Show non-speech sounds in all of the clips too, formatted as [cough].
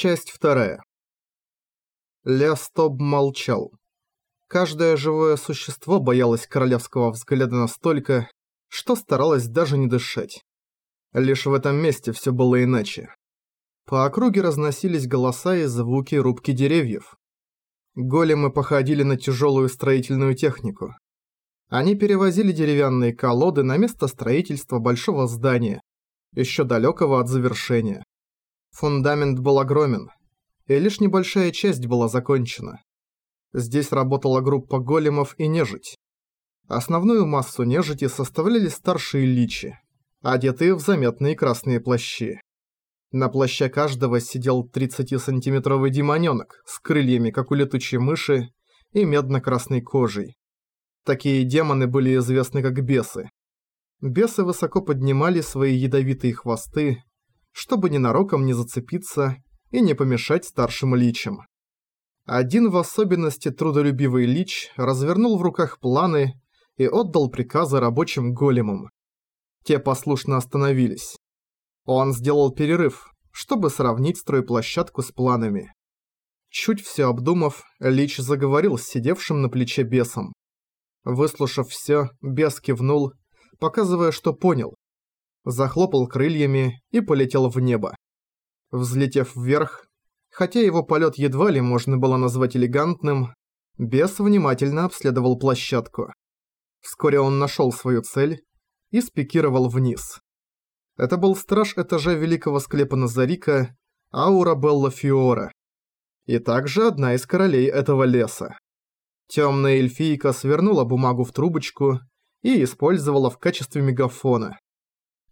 Часть вторая. Лястоб молчал. Каждое живое существо боялось королевского взгляда настолько, что старалось даже не дышать. Лишь в этом месте все было иначе. По округе разносились голоса и звуки рубки деревьев. Големы походили на тяжелую строительную технику. Они перевозили деревянные колоды на место строительства большого здания, еще далекого от завершения. Фундамент был огромен, и лишь небольшая часть была закончена. Здесь работала группа големов и нежить. Основную массу нежити составляли старшие личи, одетые в заметные красные плащи. На плаще каждого сидел 30-сантиметровый демонёнок с крыльями, как у летучей мыши, и медно-красной кожей. Такие демоны были известны как бесы. Бесы высоко поднимали свои ядовитые хвосты, чтобы ненароком не зацепиться и не помешать старшим личам. Один в особенности трудолюбивый лич развернул в руках планы и отдал приказы рабочим големам. Те послушно остановились. Он сделал перерыв, чтобы сравнить стройплощадку с планами. Чуть все обдумав, Лич заговорил с сидевшим на плече бесом. Выслушав все, бес кивнул, показывая, что понял. Захлопал крыльями и полетел в небо. Взлетев вверх, хотя его полет едва ли можно было назвать элегантным, бес внимательно обследовал площадку. Вскоре он нашел свою цель и спикировал вниз. Это был страж этажа великого склепа Назарика, Аура Белла Фиора. И также одна из королей этого леса. Темная эльфийка свернула бумагу в трубочку и использовала в качестве мегафона.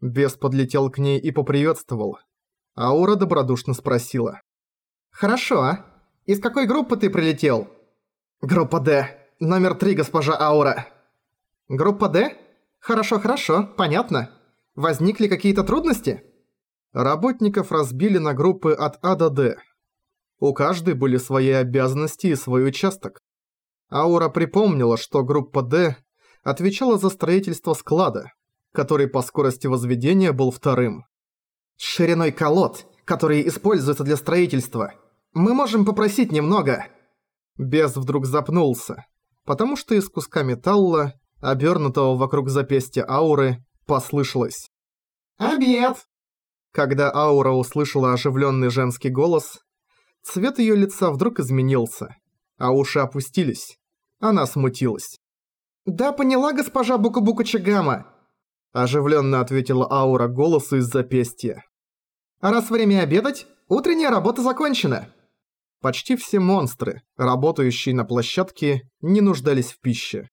Бес подлетел к ней и поприветствовал. Аура добродушно спросила. «Хорошо. Из какой группы ты прилетел?» «Группа Д. Номер три, госпожа Аура». «Группа Д? Хорошо, хорошо, понятно. Возникли какие-то трудности?» Работников разбили на группы от А до Д. У каждой были свои обязанности и свой участок. Аура припомнила, что группа Д отвечала за строительство склада, который по скорости возведения был вторым. «Шириной колод, которые используются для строительства. Мы можем попросить немного». Бес вдруг запнулся, потому что из куска металла, обернутого вокруг запястья ауры, послышалось. «Обед!» Когда аура услышала оживленный женский голос, цвет ее лица вдруг изменился, а уши опустились. Она смутилась. «Да поняла госпожа Букубуку Чигама!» Оживленно ответила аура голосу из запястья. «А раз время обедать, утренняя работа закончена!» Почти все монстры, работающие на площадке, не нуждались в пище.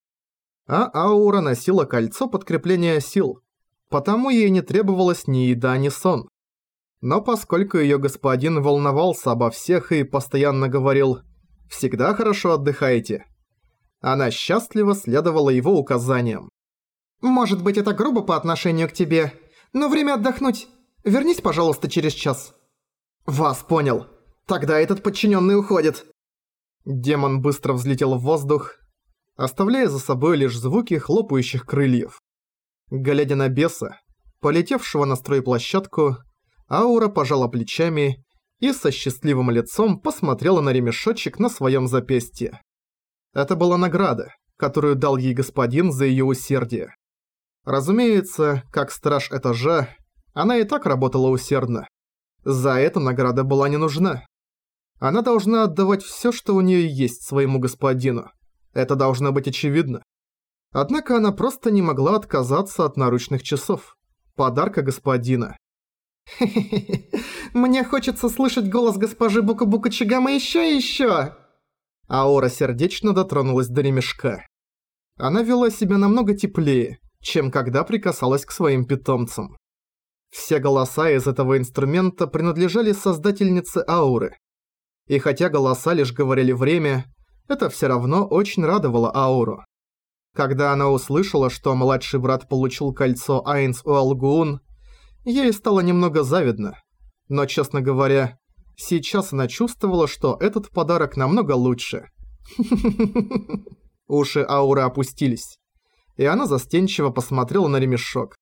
А аура носила кольцо подкрепления сил, потому ей не требовалось ни еда, ни сон. Но поскольку ее господин волновался обо всех и постоянно говорил «всегда хорошо отдыхайте», она счастливо следовала его указаниям. «Может быть, это грубо по отношению к тебе, но время отдохнуть. Вернись, пожалуйста, через час». «Вас понял. Тогда этот подчиненный уходит». Демон быстро взлетел в воздух, оставляя за собой лишь звуки хлопающих крыльев. Глядя на беса, полетевшего на стройплощадку, Аура пожала плечами и со счастливым лицом посмотрела на ремешочек на своем запястье. Это была награда, которую дал ей господин за ее усердие. Разумеется, как страж этажа, она и так работала усердно. За это награда была не нужна. Она должна отдавать все, что у нее есть своему господину. Это должно быть очевидно. Однако она просто не могла отказаться от наручных часов. Подарка господина. «Хе-хе-хе, [laughs] мне хочется слышать голос госпожи Бука-Бука Чигама ещё и ещё!» Аора сердечно дотронулась до ремешка. Она вела себя намного теплее, чем когда прикасалась к своим питомцам. Все голоса из этого инструмента принадлежали создательнице ауры. И хотя голоса лишь говорили время, это всё равно очень радовало ауру. Когда она услышала, что младший брат получил кольцо Айнс Уалгуун, ей стало немного завидно. Но, честно говоря, сейчас она чувствовала, что этот подарок намного лучше. [laughs] Уши Ауры опустились, и она застенчиво посмотрела на ремешок.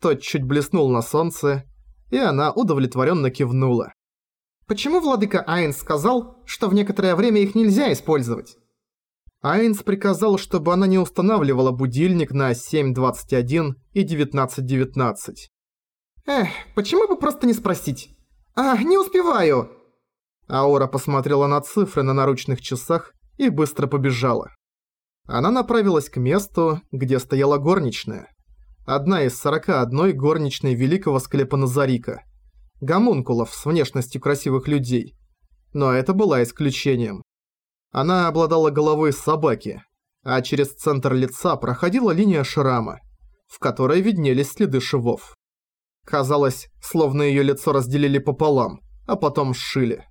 Тот чуть блеснул на солнце, и она удовлетворенно кивнула. Почему владыка Айнс сказал, что в некоторое время их нельзя использовать? Айнс приказал, чтобы она не устанавливала будильник на 7.21 и 19.19. Эх, почему бы просто не спросить? А, не успеваю. Аура посмотрела на цифры на наручных часах и быстро побежала. Она направилась к месту, где стояла горничная. Одна из 41 горничной великого склепа Назарика. Гомункулов с внешностью красивых людей. Но это была исключением. Она обладала головой собаки, а через центр лица проходила линия шрама, в которой виднелись следы швов. Казалось, словно ее лицо разделили пополам, а потом сшили.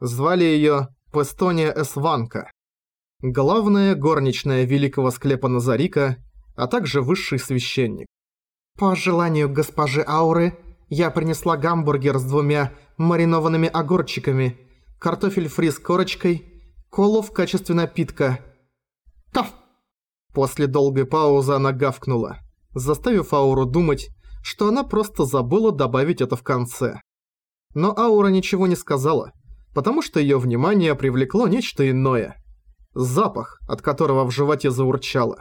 Звали ее Пестония Эсванка. Главная горничная великого склепа Назарика, а также высший священник. По желанию госпожи Ауры, я принесла гамбургер с двумя маринованными огурчиками, картофель фри с корочкой, колу в качестве напитка. Каф! После долгой паузы она гавкнула, заставив Ауру думать, что она просто забыла добавить это в конце. Но Аура ничего не сказала, потому что её внимание привлекло нечто иное. Запах, от которого в животе заурчало.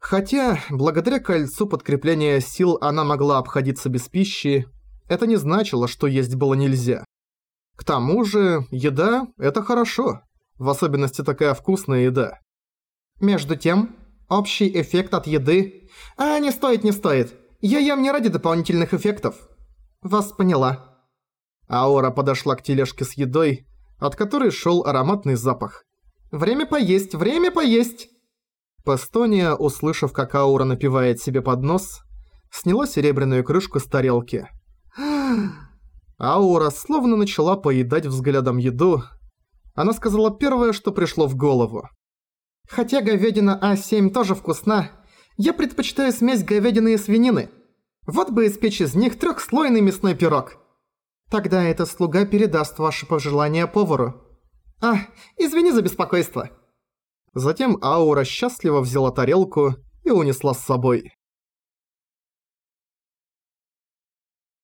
Хотя, благодаря кольцу подкрепления сил она могла обходиться без пищи, это не значило, что есть было нельзя. К тому же, еда – это хорошо, в особенности такая вкусная еда. Между тем, общий эффект от еды... А, не стоит, не стоит. Я ем не ради дополнительных эффектов. Вас поняла. Аора подошла к тележке с едой, от которой шел ароматный запах. «Время поесть, время поесть!» Пастония, услышав, как Аура напивает себе под нос, сняла серебряную крышку с тарелки. Аура словно начала поедать взглядом еду. Она сказала первое, что пришло в голову. «Хотя говядина А7 тоже вкусна, я предпочитаю смесь говядины и свинины. Вот бы испечь из них трехслойный мясной пирог. Тогда этот слуга передаст ваши пожелания повару. А, извини за беспокойство». Затем Аура счастливо взяла тарелку и унесла с собой.